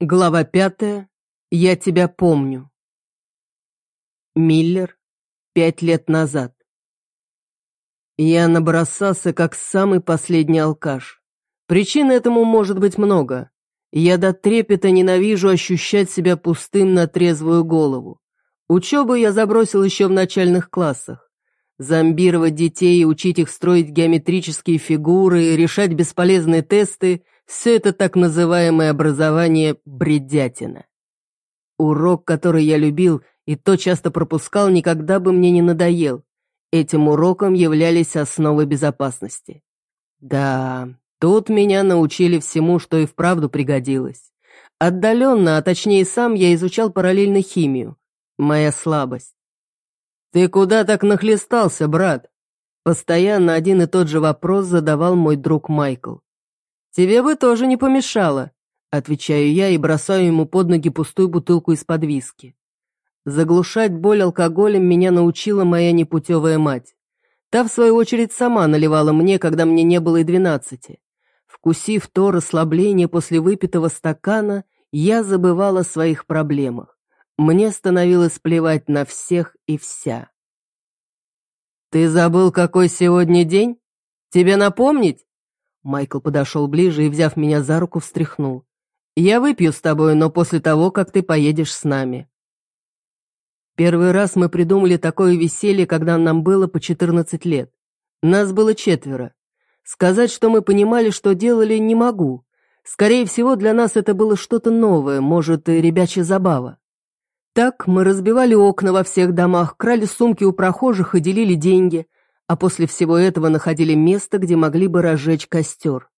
Глава пятая. Я тебя помню. Миллер. Пять лет назад. Я набросался как самый последний алкаш. Причин этому может быть много. Я до трепета ненавижу ощущать себя пустым на трезвую голову. Учебу я забросил еще в начальных классах. Зомбировать детей учить их строить геометрические фигуры, решать бесполезные тесты – все это так называемое образование бредятина. Урок, который я любил и то часто пропускал, никогда бы мне не надоел. Этим уроком являлись основы безопасности. Да, тут меня научили всему, что и вправду пригодилось. Отдаленно, а точнее сам, я изучал параллельно химию. Моя слабость. «Ты куда так нахлестался, брат?» Постоянно один и тот же вопрос задавал мой друг Майкл. «Тебе бы тоже не помешало», — отвечаю я и бросаю ему под ноги пустую бутылку из-под виски. Заглушать боль алкоголем меня научила моя непутевая мать. Та, в свою очередь, сама наливала мне, когда мне не было и двенадцати. Вкусив то расслабление после выпитого стакана, я забывала о своих проблемах. Мне становилось плевать на всех и вся. «Ты забыл, какой сегодня день? Тебе напомнить?» Майкл подошел ближе и, взяв меня за руку, встряхнул. «Я выпью с тобой, но после того, как ты поедешь с нами». Первый раз мы придумали такое веселье, когда нам было по 14 лет. Нас было четверо. Сказать, что мы понимали, что делали, не могу. Скорее всего, для нас это было что-то новое, может, и ребячья забава. Так мы разбивали окна во всех домах, крали сумки у прохожих и делили деньги, а после всего этого находили место, где могли бы разжечь костер.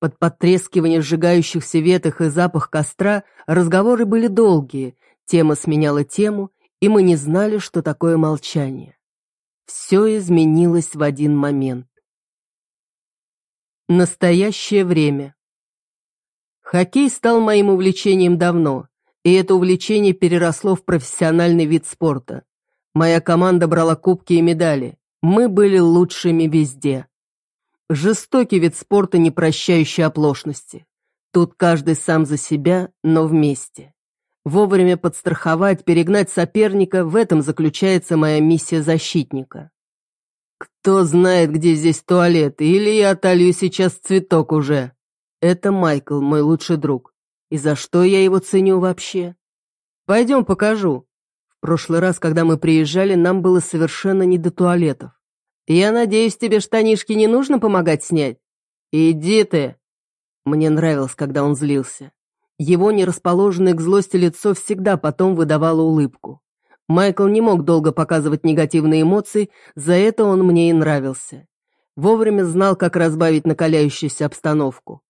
Под потрескивание сжигающихся веток и запах костра разговоры были долгие, тема сменяла тему, и мы не знали, что такое молчание. Все изменилось в один момент. Настоящее время. Хоккей стал моим увлечением давно, и это увлечение переросло в профессиональный вид спорта. Моя команда брала кубки и медали. Мы были лучшими везде. Жестокий вид спорта, не прощающий оплошности. Тут каждый сам за себя, но вместе. Вовремя подстраховать, перегнать соперника – в этом заключается моя миссия защитника. Кто знает, где здесь туалет, или я отолью сейчас цветок уже. Это Майкл, мой лучший друг. И за что я его ценю вообще? Пойдем покажу. В прошлый раз, когда мы приезжали, нам было совершенно не до туалетов. «Я надеюсь, тебе штанишки не нужно помогать снять?» «Иди ты!» Мне нравилось, когда он злился. Его нерасположенное к злости лицо всегда потом выдавало улыбку. Майкл не мог долго показывать негативные эмоции, за это он мне и нравился. Вовремя знал, как разбавить накаляющуюся обстановку.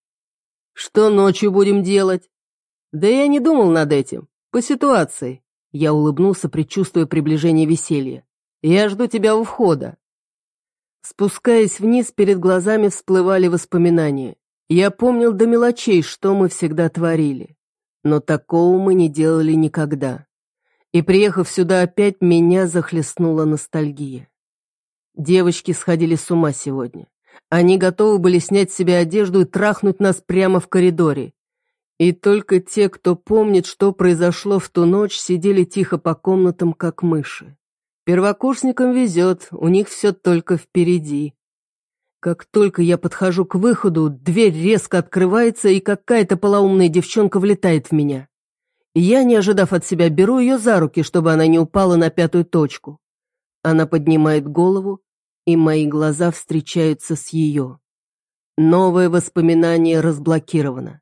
«Что ночью будем делать?» «Да я не думал над этим. По ситуации». Я улыбнулся, предчувствуя приближение веселья. «Я жду тебя у входа». Спускаясь вниз, перед глазами всплывали воспоминания. Я помнил до мелочей, что мы всегда творили. Но такого мы не делали никогда. И, приехав сюда опять, меня захлестнула ностальгия. Девочки сходили с ума сегодня. Они готовы были снять с себя одежду и трахнуть нас прямо в коридоре. И только те, кто помнит, что произошло в ту ночь, сидели тихо по комнатам, как мыши. Первокурсникам везет, у них все только впереди. Как только я подхожу к выходу, дверь резко открывается, и какая-то полоумная девчонка влетает в меня. Я, не ожидав от себя, беру ее за руки, чтобы она не упала на пятую точку. Она поднимает голову, и мои глаза встречаются с ее. Новое воспоминание разблокировано.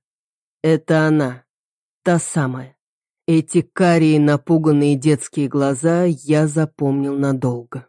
Это она, та самая. Эти карие напуганные детские глаза я запомнил надолго.